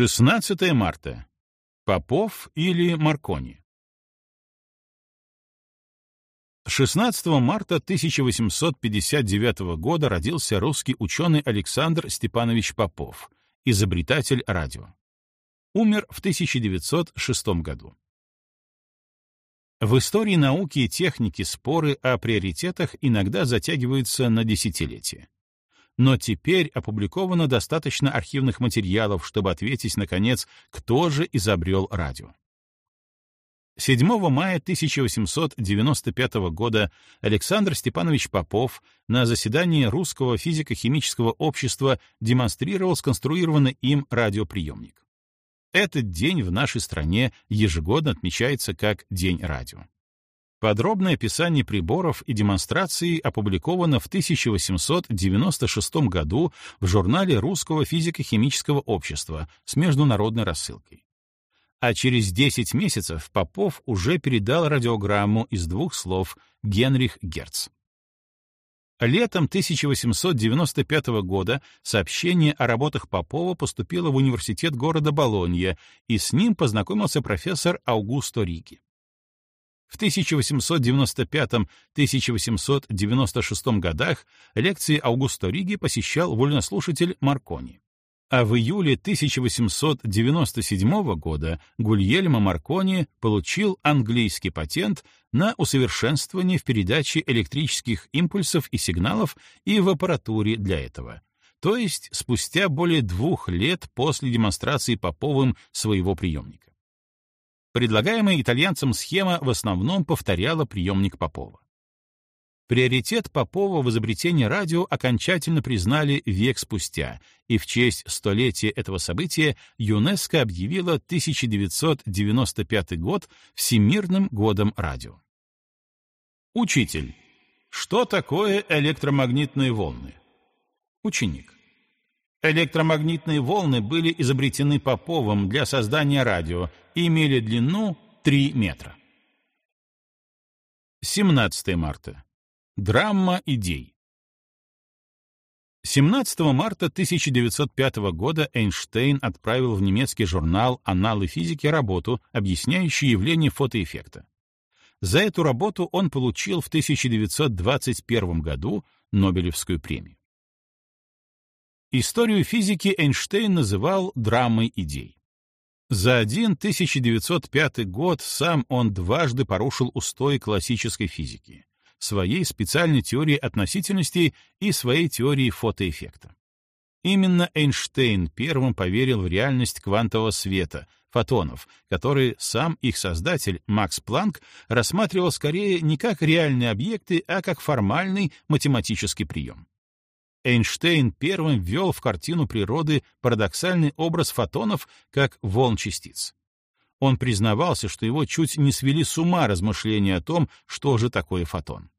16 марта. Попов или Маркони? 16 марта 1859 года родился русский ученый Александр Степанович Попов, изобретатель радио. Умер в 1906 году. В истории науки и техники споры о приоритетах иногда затягиваются на десятилетия но теперь опубликовано достаточно архивных материалов, чтобы ответить, наконец, кто же изобрел радио. 7 мая 1895 года Александр Степанович Попов на заседании Русского физико-химического общества демонстрировал сконструированный им радиоприемник. Этот день в нашей стране ежегодно отмечается как День радио. Подробное описание приборов и демонстраций опубликовано в 1896 году в журнале Русского физико-химического общества с международной рассылкой. А через 10 месяцев Попов уже передал радиограмму из двух слов Генрих Герц. Летом 1895 года сообщение о работах Попова поступило в университет города Болонья, и с ним познакомился профессор Аугусто Риги. В 1895-1896 годах лекции Аугусто Риги посещал вольнослушатель Маркони. А в июле 1897 года Гульельмо Маркони получил английский патент на усовершенствование в передаче электрических импульсов и сигналов и в аппаратуре для этого, то есть спустя более двух лет после демонстрации Поповым своего приемника. Предлагаемая итальянцам схема в основном повторяла приемник Попова. Приоритет Попова в изобретении радио окончательно признали век спустя, и в честь столетия этого события ЮНЕСКО объявила 1995 год Всемирным годом радио. Учитель. Что такое электромагнитные волны? Ученик. Электромагнитные волны были изобретены Поповым для создания радио и имели длину 3 метра. 17 марта. Драма идей. 17 марта 1905 года Эйнштейн отправил в немецкий журнал «Аналы физики» работу, объясняющую явление фотоэффекта. За эту работу он получил в 1921 году Нобелевскую премию. Историю физики Эйнштейн называл драмой идей. За один 1905 год сам он дважды порушил устои классической физики, своей специальной теории относительности и своей теории фотоэффекта. Именно Эйнштейн первым поверил в реальность квантового света, фотонов, которые сам их создатель, Макс Планк, рассматривал скорее не как реальные объекты, а как формальный математический прием. Эйнштейн первым ввел в картину природы парадоксальный образ фотонов как волн частиц. Он признавался, что его чуть не свели с ума размышления о том, что же такое фотон.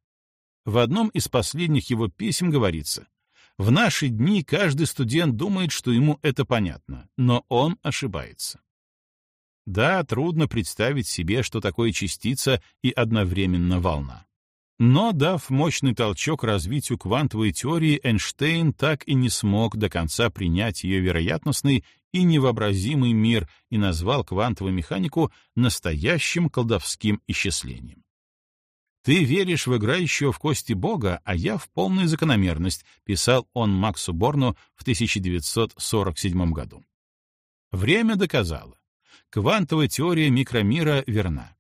В одном из последних его писем говорится, «В наши дни каждый студент думает, что ему это понятно, но он ошибается». Да, трудно представить себе, что такое частица и одновременно волна. Но, дав мощный толчок развитию квантовой теории, Эйнштейн так и не смог до конца принять ее вероятностный и невообразимый мир и назвал квантовую механику настоящим колдовским исчислением. «Ты веришь в играющего в кости Бога, а я в полную закономерность», писал он Максу Борну в 1947 году. Время доказало. Квантовая теория микромира верна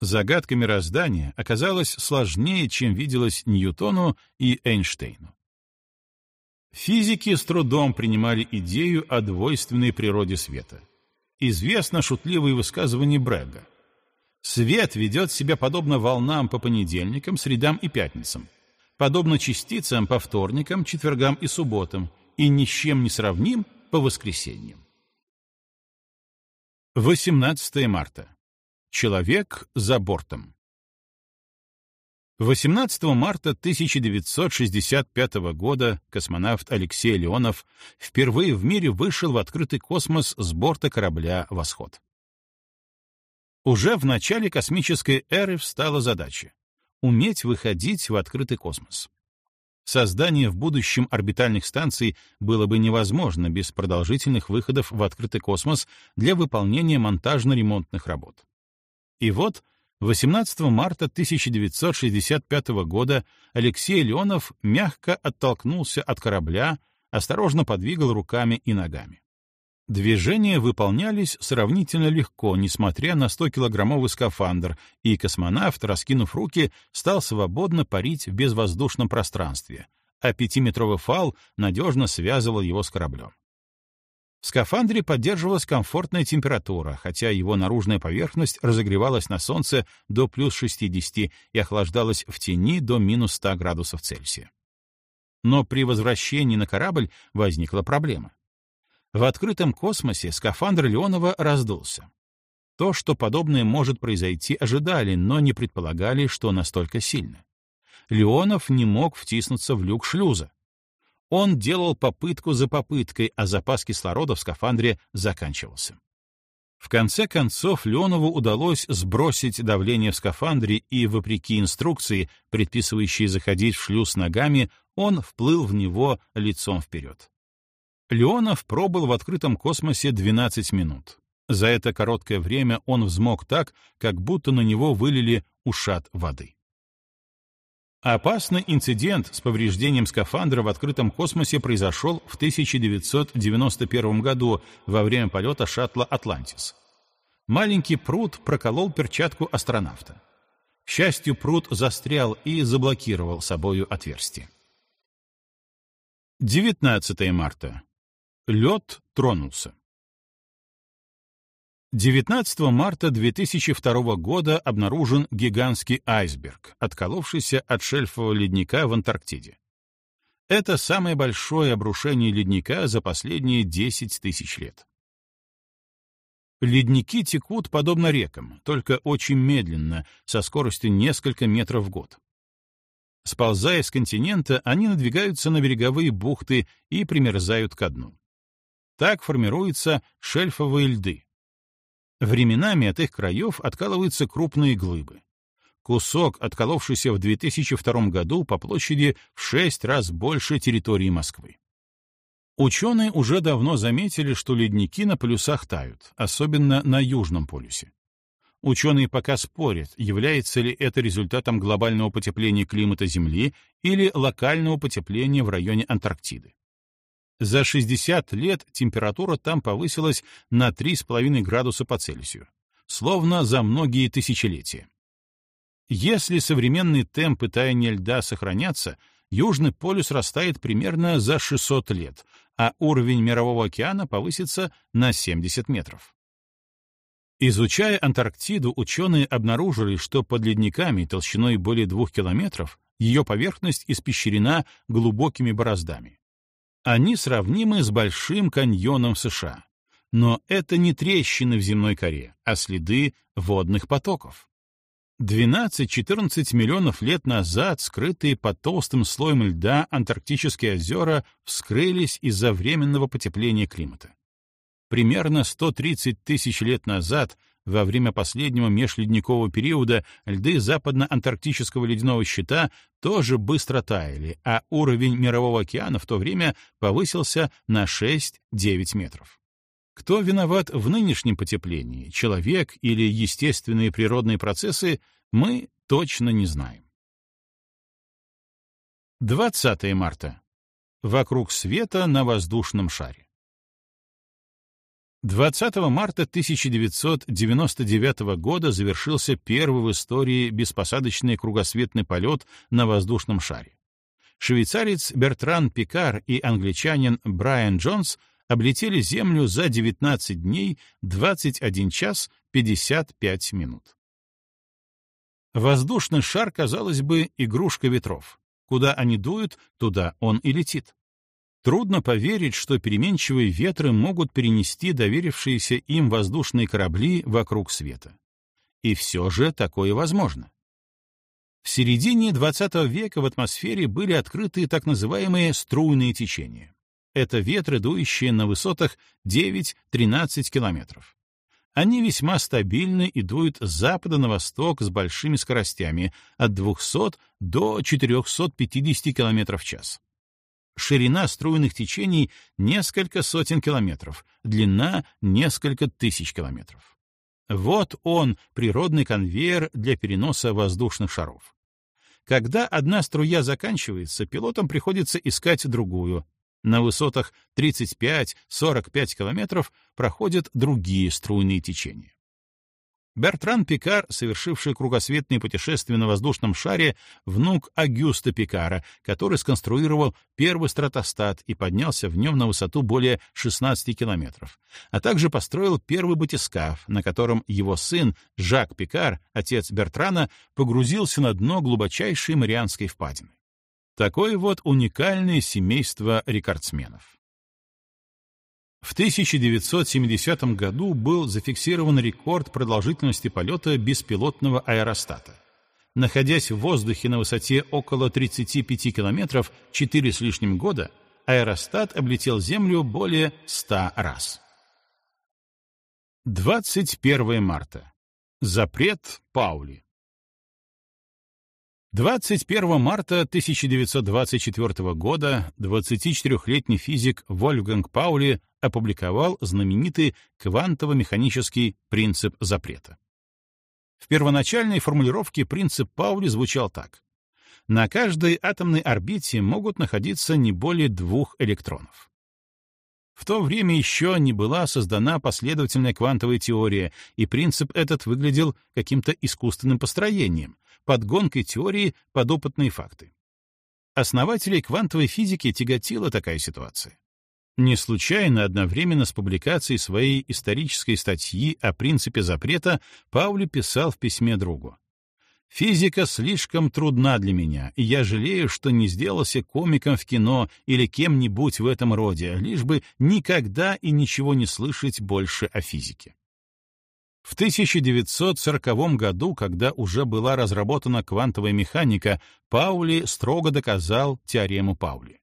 загадка мироздания оказалась сложнее, чем виделось Ньютону и Эйнштейну. Физики с трудом принимали идею о двойственной природе света. Известно шутливое высказывание Брэга. Свет ведет себя подобно волнам по понедельникам, средам и пятницам, подобно частицам по вторникам, четвергам и субботам, и ни с чем не сравним по воскресеньям. 18 марта. Человек за бортом. 18 марта 1965 года космонавт Алексей Леонов впервые в мире вышел в открытый космос с борта корабля «Восход». Уже в начале космической эры встала задача — уметь выходить в открытый космос. Создание в будущем орбитальных станций было бы невозможно без продолжительных выходов в открытый космос для выполнения монтажно-ремонтных работ. И вот 18 марта 1965 года Алексей Леонов мягко оттолкнулся от корабля, осторожно подвигал руками и ногами. Движения выполнялись сравнительно легко, несмотря на 100-килограммовый скафандр, и космонавт, раскинув руки, стал свободно парить в безвоздушном пространстве, а пятиметровый фал надежно связывал его с кораблем. В скафандре поддерживалась комфортная температура, хотя его наружная поверхность разогревалась на солнце до плюс 60 и охлаждалась в тени до минус 100 градусов Цельсия. Но при возвращении на корабль возникла проблема. В открытом космосе скафандр Леонова раздулся. То, что подобное может произойти, ожидали, но не предполагали, что настолько сильно. Леонов не мог втиснуться в люк шлюза. Он делал попытку за попыткой, а запас кислорода в скафандре заканчивался. В конце концов, Леонову удалось сбросить давление в скафандре, и, вопреки инструкции, предписывающей заходить в шлюз ногами, он вплыл в него лицом вперед. Леонов пробыл в открытом космосе 12 минут. За это короткое время он взмок так, как будто на него вылили ушат воды. Опасный инцидент с повреждением скафандра в открытом космосе произошел в 1991 году во время полета шаттла «Атлантис». Маленький пруд проколол перчатку астронавта. К счастью, пруд застрял и заблокировал собою отверстие. 19 марта. Лед тронулся. 19 марта 2002 года обнаружен гигантский айсберг, отколовшийся от шельфового ледника в Антарктиде. Это самое большое обрушение ледника за последние 10 тысяч лет. Ледники текут подобно рекам, только очень медленно, со скоростью несколько метров в год. Сползая с континента, они надвигаются на береговые бухты и примерзают ко дну. Так формируются шельфовые льды. Временами от их краев откалываются крупные глыбы. Кусок, отколовшийся в 2002 году по площади в шесть раз больше территории Москвы. Ученые уже давно заметили, что ледники на полюсах тают, особенно на Южном полюсе. Ученые пока спорят, является ли это результатом глобального потепления климата Земли или локального потепления в районе Антарктиды. За 60 лет температура там повысилась на 3,5 градуса по Цельсию, словно за многие тысячелетия. Если современные темпы таяния льда сохранятся, Южный полюс растает примерно за 600 лет, а уровень Мирового океана повысится на 70 метров. Изучая Антарктиду, ученые обнаружили, что под ледниками толщиной более двух километров ее поверхность испещрена глубокими бороздами. Они сравнимы с Большим каньоном США. Но это не трещины в земной коре, а следы водных потоков. 12-14 миллионов лет назад скрытые под толстым слоем льда антарктические озера вскрылись из-за временного потепления климата. Примерно 130 тысяч лет назад во время последнего межледникового периода льды западно-антарктического ледяного щита тоже быстро таяли, а уровень Мирового океана в то время повысился на 6-9 метров. Кто виноват в нынешнем потеплении, человек или естественные природные процессы, мы точно не знаем. 20 марта. Вокруг света на воздушном шаре. 20 марта 1999 года завершился первый в истории беспосадочный кругосветный полет на воздушном шаре. Швейцарец Бертран Пикар и англичанин Брайан Джонс облетели Землю за 19 дней 21 час 55 минут. Воздушный шар, казалось бы, игрушка ветров. Куда они дуют, туда он и летит. Трудно поверить, что переменчивые ветры могут перенести доверившиеся им воздушные корабли вокруг света. И все же такое возможно. В середине XX века в атмосфере были открыты так называемые струйные течения. Это ветры, дующие на высотах 9-13 километров. Они весьма стабильны и дуют с запада на восток с большими скоростями от 200 до 450 км в час. Ширина струйных течений — несколько сотен километров, длина — несколько тысяч километров. Вот он, природный конвейер для переноса воздушных шаров. Когда одна струя заканчивается, пилотам приходится искать другую. На высотах 35-45 километров проходят другие струйные течения. Бертран Пикар, совершивший кругосветное путешествие на воздушном шаре, внук Агюста Пикара, который сконструировал первый стратостат и поднялся в нем на высоту более 16 километров, а также построил первый батискаф, на котором его сын Жак Пикар, отец Бертрана, погрузился на дно глубочайшей Марианской впадины. Такое вот уникальное семейство рекордсменов. В 1970 году был зафиксирован рекорд продолжительности полета беспилотного аэростата. Находясь в воздухе на высоте около 35 километров 4 с лишним года, аэростат облетел Землю более 100 раз. 21 марта. Запрет Паули. 21 марта 1924 года 24-летний физик Вольфганг Паули опубликовал знаменитый квантово-механический принцип запрета. В первоначальной формулировке принцип Паули звучал так. На каждой атомной орбите могут находиться не более двух электронов. В то время еще не была создана последовательная квантовая теория, и принцип этот выглядел каким-то искусственным построением, подгонкой теории под опытные факты. Основателей квантовой физики тяготила такая ситуация. Не случайно одновременно с публикацией своей исторической статьи о принципе запрета Паули писал в письме другу. «Физика слишком трудна для меня, и я жалею, что не сделался комиком в кино или кем-нибудь в этом роде, лишь бы никогда и ничего не слышать больше о физике». В 1940 году, когда уже была разработана квантовая механика, Паули строго доказал теорему Паули.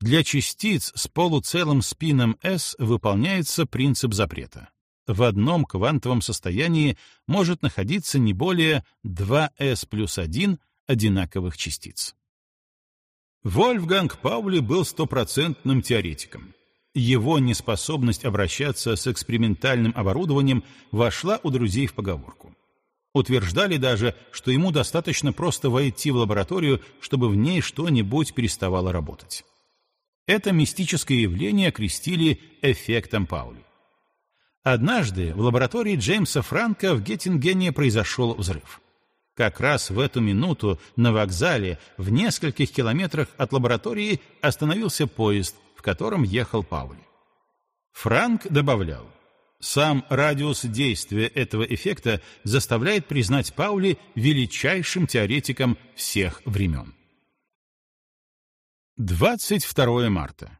Для частиц с полуцелым спином S выполняется принцип запрета. В одном квантовом состоянии может находиться не более 2s плюс 1 одинаковых частиц. Вольфганг Паули был стопроцентным теоретиком. Его неспособность обращаться с экспериментальным оборудованием вошла у друзей в поговорку. Утверждали даже, что ему достаточно просто войти в лабораторию, чтобы в ней что-нибудь переставало работать. Это мистическое явление окрестили эффектом Паули. Однажды в лаборатории Джеймса Франка в Геттингене произошел взрыв. Как раз в эту минуту на вокзале в нескольких километрах от лаборатории остановился поезд, котором ехал Паули. Франк добавлял, сам радиус действия этого эффекта заставляет признать Паули величайшим теоретиком всех времен. 22 марта.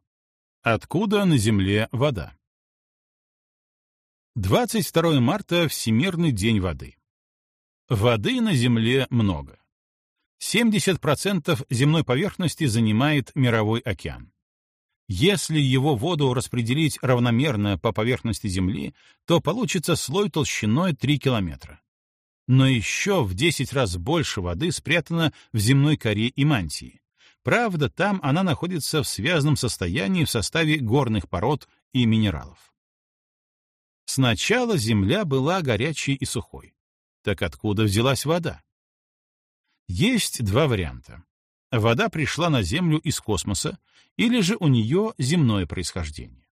Откуда на Земле вода? 22 марта — Всемирный день воды. Воды на Земле много. 70% земной поверхности занимает мировой океан. Если его воду распределить равномерно по поверхности Земли, то получится слой толщиной 3 километра. Но еще в 10 раз больше воды спрятано в земной коре и мантии. Правда, там она находится в связанном состоянии в составе горных пород и минералов. Сначала Земля была горячей и сухой. Так откуда взялась вода? Есть два варианта вода пришла на Землю из космоса, или же у нее земное происхождение.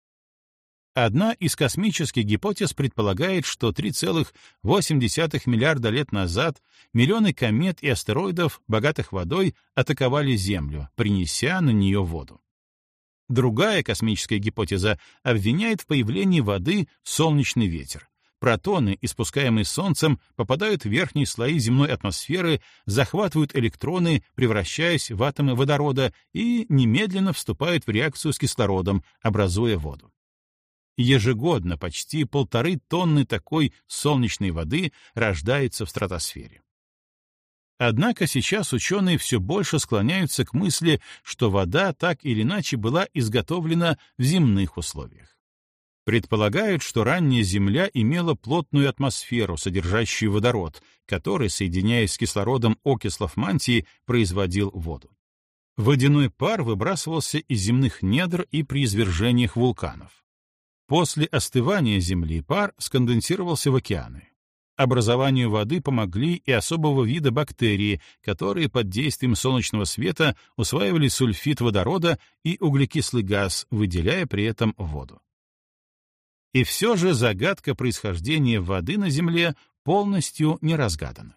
Одна из космических гипотез предполагает, что 3,8 миллиарда лет назад миллионы комет и астероидов, богатых водой, атаковали Землю, принеся на нее воду. Другая космическая гипотеза обвиняет в появлении воды солнечный ветер, Протоны, испускаемые Солнцем, попадают в верхние слои земной атмосферы, захватывают электроны, превращаясь в атомы водорода, и немедленно вступают в реакцию с кислородом, образуя воду. Ежегодно почти полторы тонны такой солнечной воды рождается в стратосфере. Однако сейчас ученые все больше склоняются к мысли, что вода так или иначе была изготовлена в земных условиях. Предполагают, что ранняя Земля имела плотную атмосферу, содержащую водород, который, соединяясь с кислородом окислов мантии, производил воду. Водяной пар выбрасывался из земных недр и при извержениях вулканов. После остывания Земли пар сконденсировался в океаны. Образованию воды помогли и особого вида бактерии, которые под действием солнечного света усваивали сульфид водорода и углекислый газ, выделяя при этом воду. И все же загадка происхождения воды на Земле полностью не разгадана.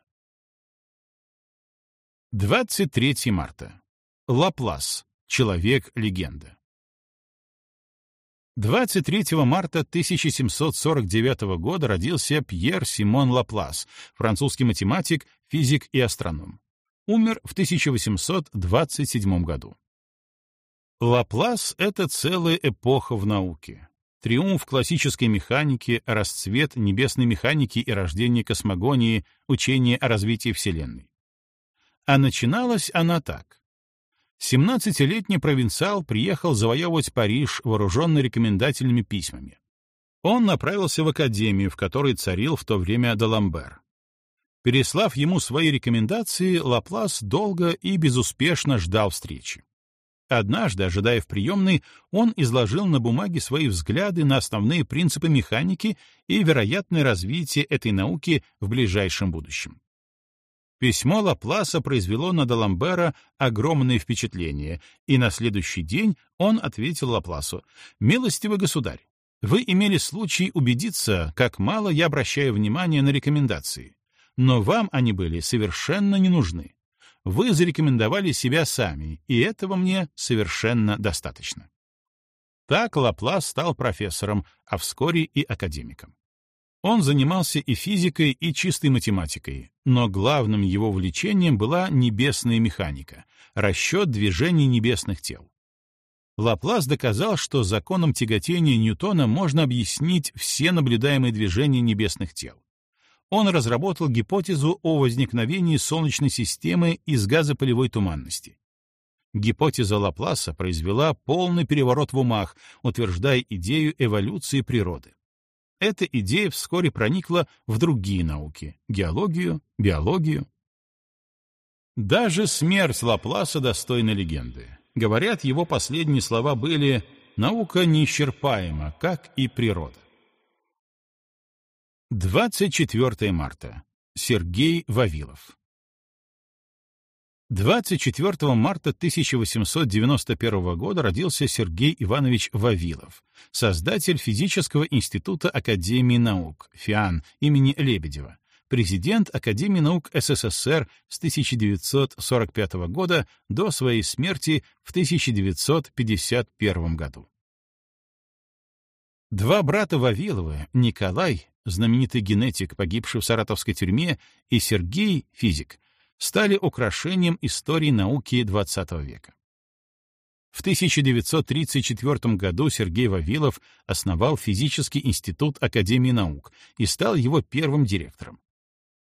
23 марта. Лаплас. Человек-легенда. 23 марта 1749 года родился Пьер Симон Лаплас, французский математик, физик и астроном. Умер в 1827 году. Лаплас — это целая эпоха в науке. Триумф классической механики, расцвет небесной механики и рождение космогонии, учение о развитии Вселенной. А начиналась она так. 17-летний провинциал приехал завоевывать Париж, вооруженный рекомендательными письмами. Он направился в академию, в которой царил в то время Даламбер. Переслав ему свои рекомендации, Лаплас долго и безуспешно ждал встречи. Однажды, ожидая в приемной, он изложил на бумаге свои взгляды на основные принципы механики и вероятное развитие этой науки в ближайшем будущем. Письмо Лапласа произвело на Даламбера огромное впечатление, и на следующий день он ответил Лапласу, «Милостивый государь, вы имели случай убедиться, как мало я обращаю внимание на рекомендации, но вам они были совершенно не нужны. Вы зарекомендовали себя сами, и этого мне совершенно достаточно». Так Лаплас стал профессором, а вскоре и академиком. Он занимался и физикой, и чистой математикой, но главным его увлечением была небесная механика, расчет движений небесных тел. Лаплас доказал, что законом тяготения Ньютона можно объяснить все наблюдаемые движения небесных тел. Он разработал гипотезу о возникновении Солнечной системы из газопылевой туманности. Гипотеза Лапласа произвела полный переворот в умах, утверждая идею эволюции природы. Эта идея вскоре проникла в другие науки — геологию, биологию. Даже смерть Лапласа достойна легенды. Говорят, его последние слова были «наука неисчерпаема, как и природа». 24 марта. Сергей Вавилов 24 марта 1891 года родился Сергей Иванович Вавилов, создатель физического института Академии наук, ФИАН, имени Лебедева, президент Академии наук СССР с 1945 года до своей смерти в 1951 году. Два брата Вавилова, Николай, знаменитый генетик, погибший в саратовской тюрьме, и Сергей, физик, стали украшением истории науки XX века. В 1934 году Сергей Вавилов основал Физический институт Академии наук и стал его первым директором.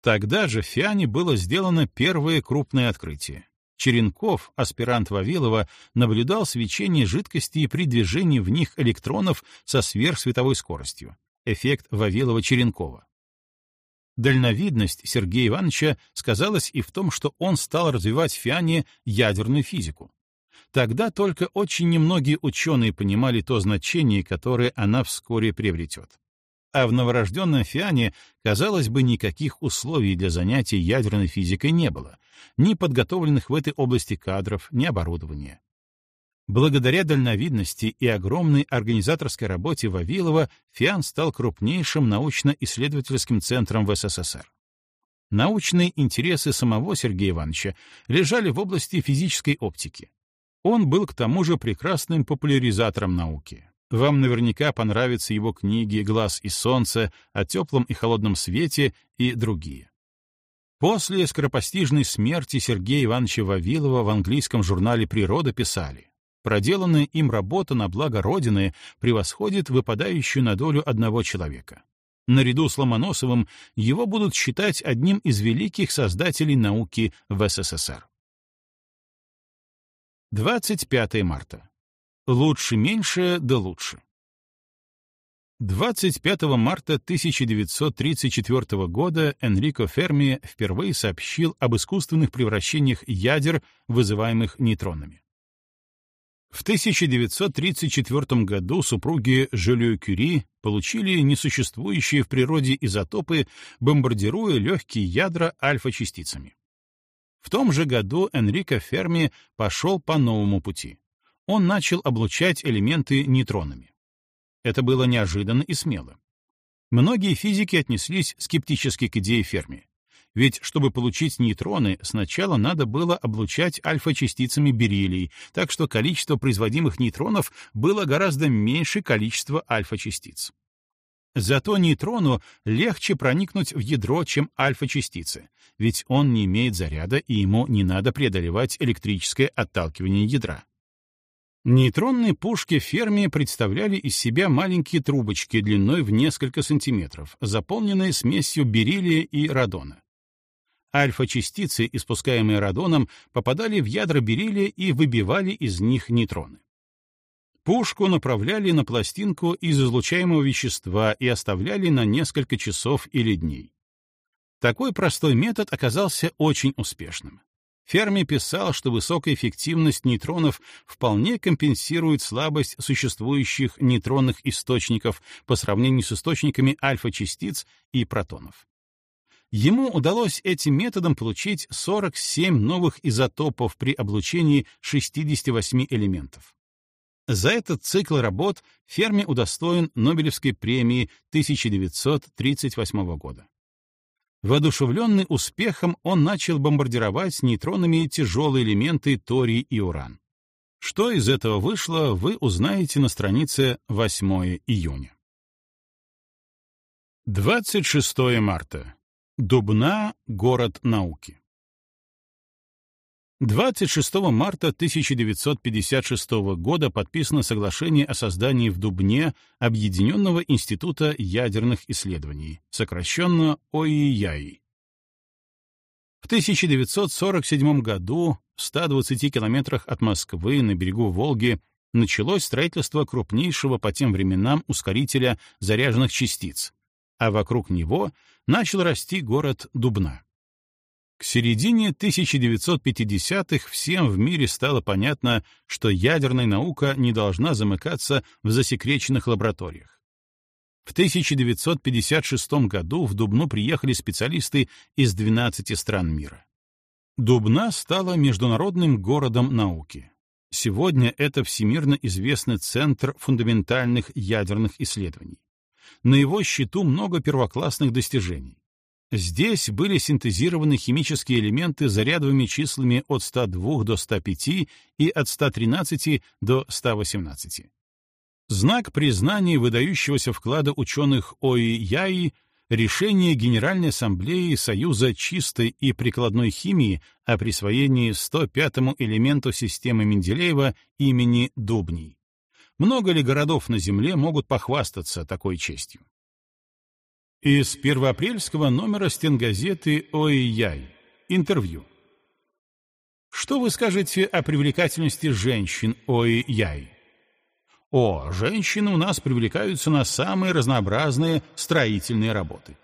Тогда же в Фиане было сделано первое крупное открытие. Черенков, аспирант Вавилова, наблюдал свечение жидкости при движении в них электронов со сверхсветовой скоростью. Эффект Вавилова-Черенкова. Дальновидность Сергея Ивановича сказалась и в том, что он стал развивать в Фиане ядерную физику. Тогда только очень немногие ученые понимали то значение, которое она вскоре приобретет. А в новорожденном Фиане, казалось бы, никаких условий для занятий ядерной физикой не было, ни подготовленных в этой области кадров, ни оборудования. Благодаря дальновидности и огромной организаторской работе Вавилова ФИАН стал крупнейшим научно-исследовательским центром в СССР. Научные интересы самого Сергея Ивановича лежали в области физической оптики. Он был к тому же прекрасным популяризатором науки. Вам наверняка понравятся его книги «Глаз и солнце», «О теплом и холодном свете» и другие. После скоропостижной смерти Сергея Ивановича Вавилова в английском журнале «Природа» писали Проделанная им работа на благо Родины превосходит выпадающую на долю одного человека. Наряду с Ломоносовым его будут считать одним из великих создателей науки в СССР. 25 марта. Лучше меньше, да лучше. 25 марта 1934 года Энрико Ферми впервые сообщил об искусственных превращениях ядер, вызываемых нейтронами. В 1934 году супруги Жюлю Кюри получили несуществующие в природе изотопы, бомбардируя легкие ядра альфа-частицами. В том же году Энрико Ферми пошел по новому пути. Он начал облучать элементы нейтронами. Это было неожиданно и смело. Многие физики отнеслись скептически к идее Ферми. Ведь, чтобы получить нейтроны, сначала надо было облучать альфа-частицами бериллий, так что количество производимых нейтронов было гораздо меньше количества альфа-частиц. Зато нейтрону легче проникнуть в ядро, чем альфа-частицы, ведь он не имеет заряда и ему не надо преодолевать электрическое отталкивание ядра. Нейтронные пушки Ферми представляли из себя маленькие трубочки длиной в несколько сантиметров, заполненные смесью бериллия и радона. Альфа-частицы, испускаемые радоном, попадали в ядра бериллия и выбивали из них нейтроны. Пушку направляли на пластинку из излучаемого вещества и оставляли на несколько часов или дней. Такой простой метод оказался очень успешным. Ферми писал, что высокая эффективность нейтронов вполне компенсирует слабость существующих нейтронных источников по сравнению с источниками альфа-частиц и протонов. Ему удалось этим методом получить 47 новых изотопов при облучении 68 элементов. За этот цикл работ Ферми удостоен Нобелевской премии 1938 года. Воодушевленный успехом, он начал бомбардировать нейтронами тяжелые элементы торий и уран. Что из этого вышло, вы узнаете на странице 8 июня. 26 марта. Дубна — город науки. 26 марта 1956 года подписано соглашение о создании в Дубне Объединенного института ядерных исследований, сокращенно ОИЯИ. В 1947 году в 120 километрах от Москвы на берегу Волги началось строительство крупнейшего по тем временам ускорителя заряженных частиц, а вокруг него начал расти город Дубна. К середине 1950-х всем в мире стало понятно, что ядерная наука не должна замыкаться в засекреченных лабораториях. В 1956 году в Дубну приехали специалисты из 12 стран мира. Дубна стала международным городом науки. Сегодня это всемирно известный центр фундаментальных ядерных исследований. На его счету много первоклассных достижений. Здесь были синтезированы химические элементы зарядовыми числами от 102 до 105 и от 113 до 118. Знак признания выдающегося вклада ученых ОИЯИ — решение Генеральной Ассамблеи Союза чистой и прикладной химии о присвоении 105-му элементу системы Менделеева имени Дубний. Много ли городов на Земле могут похвастаться такой честью? Из первоапрельского номера стенгазеты «Ой-яй». Интервью. Что вы скажете о привлекательности женщин «Ой-яй»? О, женщины у нас привлекаются на самые разнообразные строительные работы.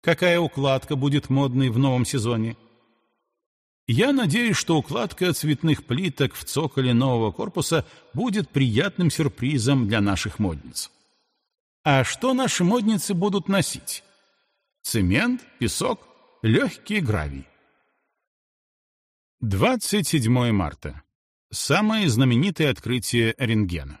Какая укладка будет модной в новом сезоне? Я надеюсь, что укладка цветных плиток в цоколе нового корпуса будет приятным сюрпризом для наших модниц. А что наши модницы будут носить? Цемент, песок, легкий гравий. 27 марта. Самое знаменитое открытие рентгена.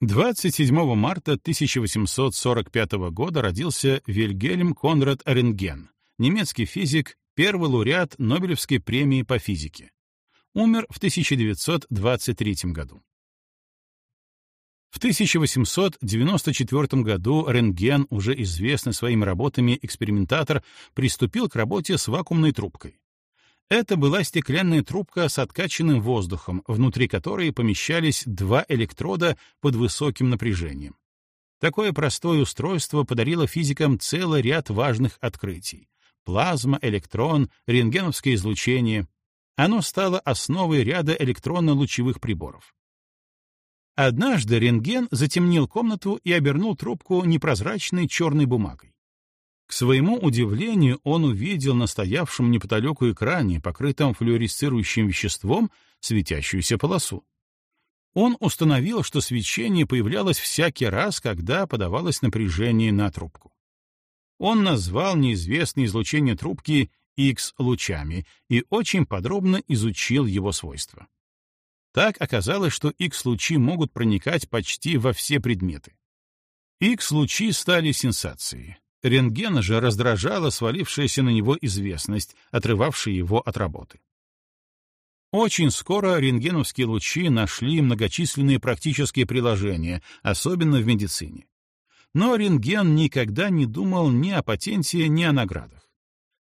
27 марта 1845 года родился Вильгельм Конрад Рентген, немецкий физик, первый лауреат Нобелевской премии по физике. Умер в 1923 году. В 1894 году Рентген, уже известный своими работами экспериментатор, приступил к работе с вакуумной трубкой. Это была стеклянная трубка с откачанным воздухом, внутри которой помещались два электрода под высоким напряжением. Такое простое устройство подарило физикам целый ряд важных открытий. Плазма, электрон, рентгеновское излучение. Оно стало основой ряда электронно-лучевых приборов. Однажды рентген затемнил комнату и обернул трубку непрозрачной черной бумагой. К своему удивлению, он увидел на стоявшем неподалеку экране, покрытом флуоресцирующим веществом, светящуюся полосу. Он установил, что свечение появлялось всякий раз, когда подавалось напряжение на трубку. Он назвал неизвестное излучение трубки X-лучами и очень подробно изучил его свойства. Так оказалось, что X-лучи могут проникать почти во все предметы. X-лучи стали сенсацией. Рентгена же раздражала свалившаяся на него известность, отрывавшая его от работы. Очень скоро рентгеновские лучи нашли многочисленные практические приложения, особенно в медицине. Но рентген никогда не думал ни о патенте, ни о наградах.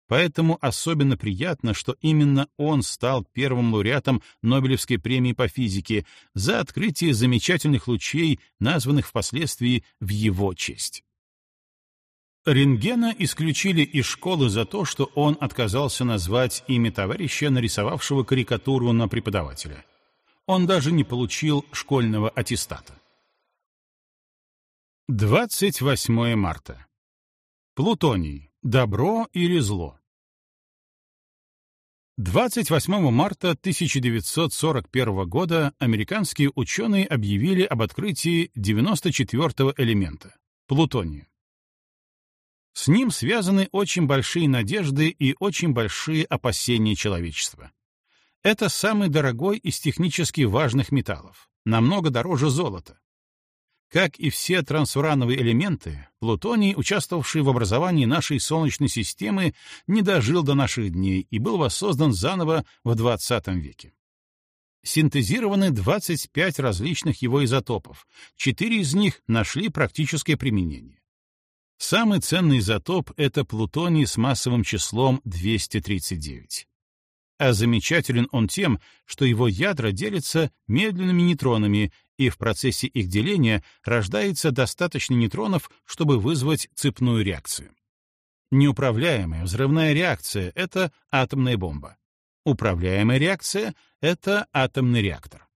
Поэтому особенно приятно, что именно он стал первым лауреатом Нобелевской премии по физике за открытие замечательных лучей, названных впоследствии в его честь. Рентгена исключили из школы за то, что он отказался назвать имя товарища, нарисовавшего карикатуру на преподавателя. Он даже не получил школьного аттестата. 28 марта. Плутоний. Добро или зло? 28 марта 1941 года американские ученые объявили об открытии 94-го элемента — плутония. С ним связаны очень большие надежды и очень большие опасения человечества. Это самый дорогой из технически важных металлов, намного дороже золота. Как и все трансурановые элементы, плутоний, участвовавший в образовании нашей Солнечной системы, не дожил до наших дней и был воссоздан заново в 20 веке. Синтезированы 25 различных его изотопов, четыре из них нашли практическое применение. Самый ценный изотоп — это плутоний с массовым числом 239. А замечателен он тем, что его ядра делятся медленными нейтронами, и в процессе их деления рождается достаточно нейтронов, чтобы вызвать цепную реакцию. Неуправляемая взрывная реакция — это атомная бомба. Управляемая реакция — это атомный реактор.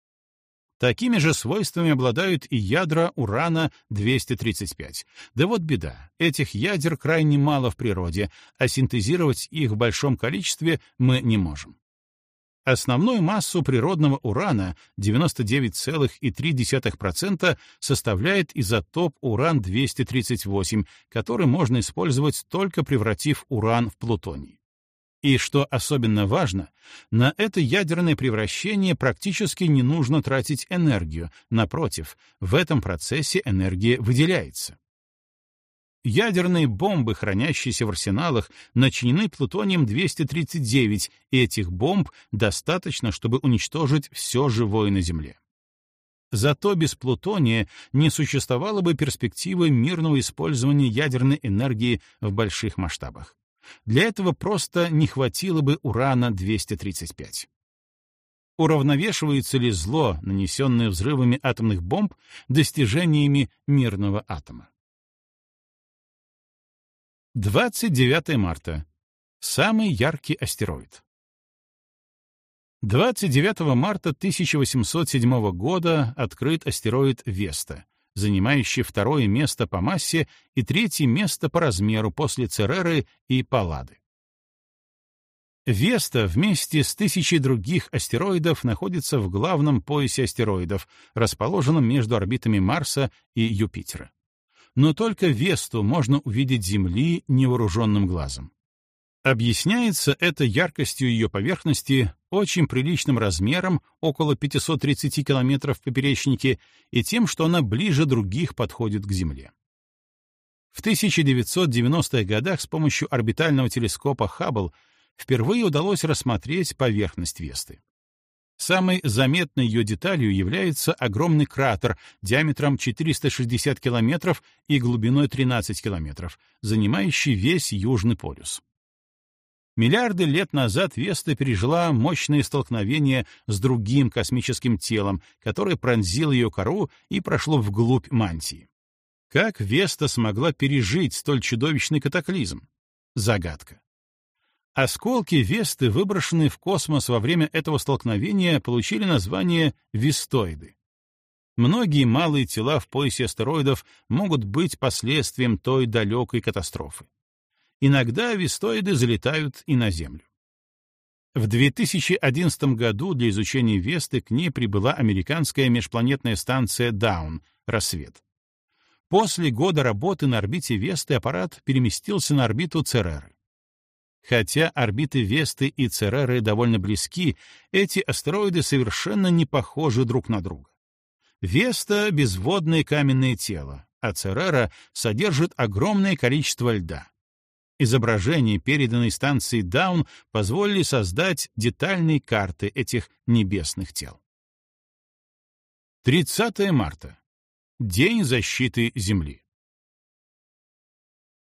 Такими же свойствами обладают и ядра урана-235. Да вот беда, этих ядер крайне мало в природе, а синтезировать их в большом количестве мы не можем. Основную массу природного урана 99,3% составляет изотоп уран-238, который можно использовать только превратив уран в плутоний. И, что особенно важно, на это ядерное превращение практически не нужно тратить энергию, напротив, в этом процессе энергия выделяется. Ядерные бомбы, хранящиеся в арсеналах, начинены плутонием-239, и этих бомб достаточно, чтобы уничтожить все живое на Земле. Зато без плутония не существовало бы перспективы мирного использования ядерной энергии в больших масштабах. Для этого просто не хватило бы урана-235. Уравновешивается ли зло, нанесенное взрывами атомных бомб, достижениями мирного атома? 29 марта. Самый яркий астероид. 29 марта 1807 года открыт астероид Веста, занимающий второе место по массе и третье место по размеру после Цереры и Паллады. Веста вместе с тысячей других астероидов находится в главном поясе астероидов, расположенном между орбитами Марса и Юпитера. Но только Весту можно увидеть Земли невооруженным глазом. Объясняется это яркостью ее поверхности, очень приличным размером, около 530 километров в поперечнике, и тем, что она ближе других подходит к Земле. В 1990-х годах с помощью орбитального телескопа Хаббл впервые удалось рассмотреть поверхность Весты. Самой заметной ее деталью является огромный кратер диаметром 460 километров и глубиной 13 километров, занимающий весь Южный полюс. Миллиарды лет назад Веста пережила мощное столкновение с другим космическим телом, которое пронзило ее кору и прошло вглубь мантии. Как Веста смогла пережить столь чудовищный катаклизм? Загадка. Осколки Весты, выброшенные в космос во время этого столкновения, получили название вестоиды. Многие малые тела в поясе астероидов могут быть последствием той далекой катастрофы. Иногда вестоиды залетают и на Землю. В 2011 году для изучения Весты к ней прибыла американская межпланетная станция Даун «Рассвет». После года работы на орбите Весты аппарат переместился на орбиту Цереры. Хотя орбиты Весты и Цереры довольно близки, эти астероиды совершенно не похожи друг на друга. Веста — безводное каменное тело, а Церера содержит огромное количество льда. Изображения, переданные станции Даун, позволили создать детальные карты этих небесных тел. 30 марта. День защиты Земли.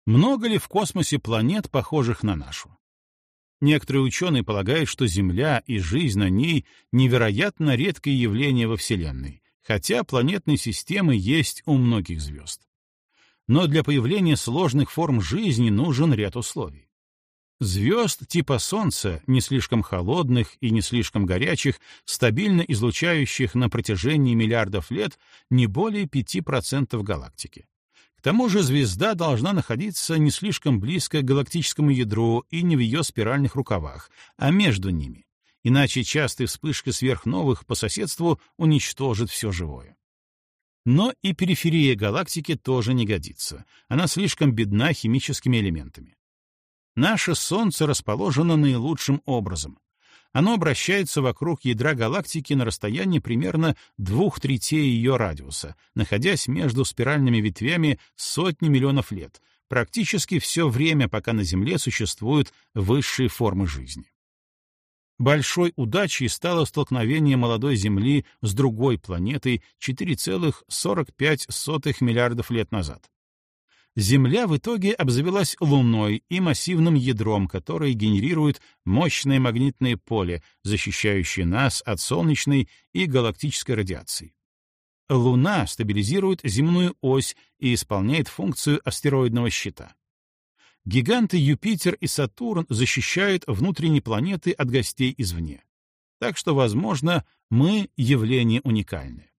Много ли в космосе планет, похожих на нашу? Некоторые ученые полагают, что Земля и жизнь на ней — невероятно редкое явление во Вселенной, хотя планетные системы есть у многих звезд. Но для появления сложных форм жизни нужен ряд условий. Звезд типа Солнца, не слишком холодных и не слишком горячих, стабильно излучающих на протяжении миллиардов лет, не более 5% галактики. Тому же звезда должна находиться не слишком близко к галактическому ядру и не в ее спиральных рукавах, а между ними, иначе частые вспышки сверхновых по соседству уничтожат все живое. Но и периферия галактики тоже не годится. Она слишком бедна химическими элементами. Наше Солнце расположено наилучшим образом. Оно обращается вокруг ядра галактики на расстоянии примерно двух третей ее радиуса, находясь между спиральными ветвями сотни миллионов лет, практически все время, пока на Земле существуют высшие формы жизни. Большой удачей стало столкновение молодой Земли с другой планетой 4,45 миллиардов лет назад. Земля в итоге обзавелась Луной и массивным ядром, которое генерирует мощное магнитное поле, защищающее нас от солнечной и галактической радиации. Луна стабилизирует земную ось и исполняет функцию астероидного щита. Гиганты Юпитер и Сатурн защищают внутренние планеты от гостей извне. Так что, возможно, мы — явление уникальное.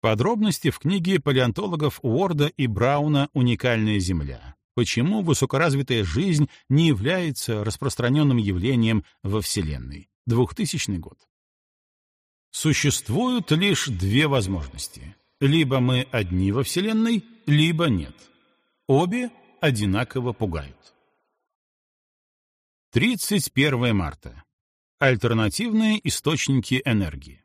Подробности в книге палеонтологов Уорда и Брауна «Уникальная Земля». Почему высокоразвитая жизнь не является распространенным явлением во Вселенной? 2000 год. Существуют лишь две возможности. Либо мы одни во Вселенной, либо нет. Обе одинаково пугают. 31 марта. Альтернативные источники энергии.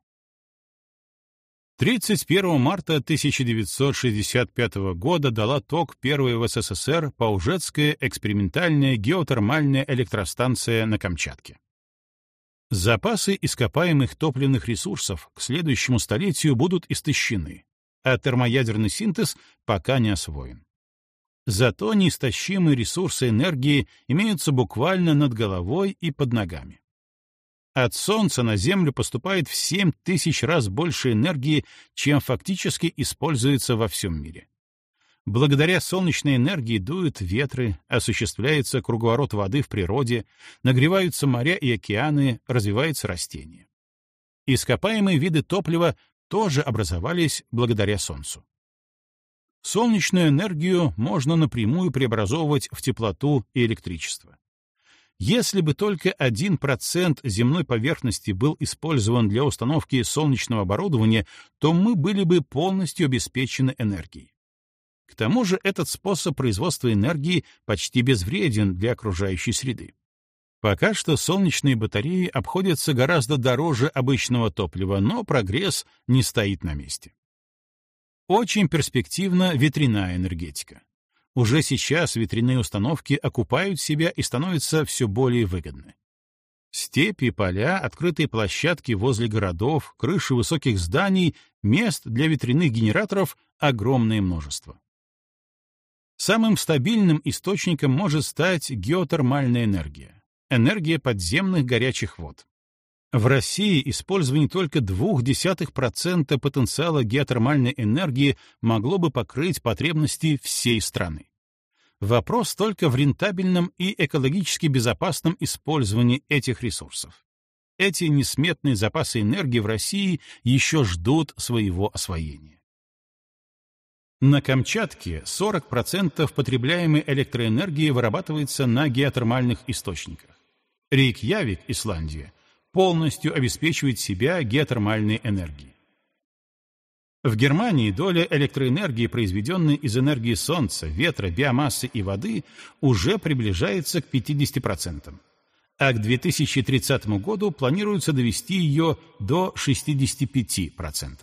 31 марта 1965 года дала ток первая в СССР Паужетская экспериментальная геотермальная электростанция на Камчатке. Запасы ископаемых топливных ресурсов к следующему столетию будут истощены, а термоядерный синтез пока не освоен. Зато неистощимые ресурсы энергии имеются буквально над головой и под ногами. От Солнца на Землю поступает в 7 тысяч раз больше энергии, чем фактически используется во всем мире. Благодаря солнечной энергии дуют ветры, осуществляется круговорот воды в природе, нагреваются моря и океаны, развиваются растения. Ископаемые виды топлива тоже образовались благодаря Солнцу. Солнечную энергию можно напрямую преобразовывать в теплоту и электричество. Если бы только 1% земной поверхности был использован для установки солнечного оборудования, то мы были бы полностью обеспечены энергией. К тому же этот способ производства энергии почти безвреден для окружающей среды. Пока что солнечные батареи обходятся гораздо дороже обычного топлива, но прогресс не стоит на месте. Очень перспективна ветряная энергетика. Уже сейчас ветряные установки окупают себя и становятся все более выгодны. Степи, поля, открытые площадки возле городов, крыши высоких зданий, мест для ветряных генераторов огромное множество. Самым стабильным источником может стать геотермальная энергия — энергия подземных горячих вод. В России использование только 0,2% потенциала геотермальной энергии могло бы покрыть потребности всей страны. Вопрос только в рентабельном и экологически безопасном использовании этих ресурсов. Эти несметные запасы энергии в России еще ждут своего освоения. На Камчатке 40% потребляемой электроэнергии вырабатывается на геотермальных источниках. Рейкьявик, Исландия, полностью обеспечивает себя геотермальной энергией. В Германии доля электроэнергии, произведенной из энергии солнца, ветра, биомассы и воды, уже приближается к 50%, а к 2030 году планируется довести ее до 65%.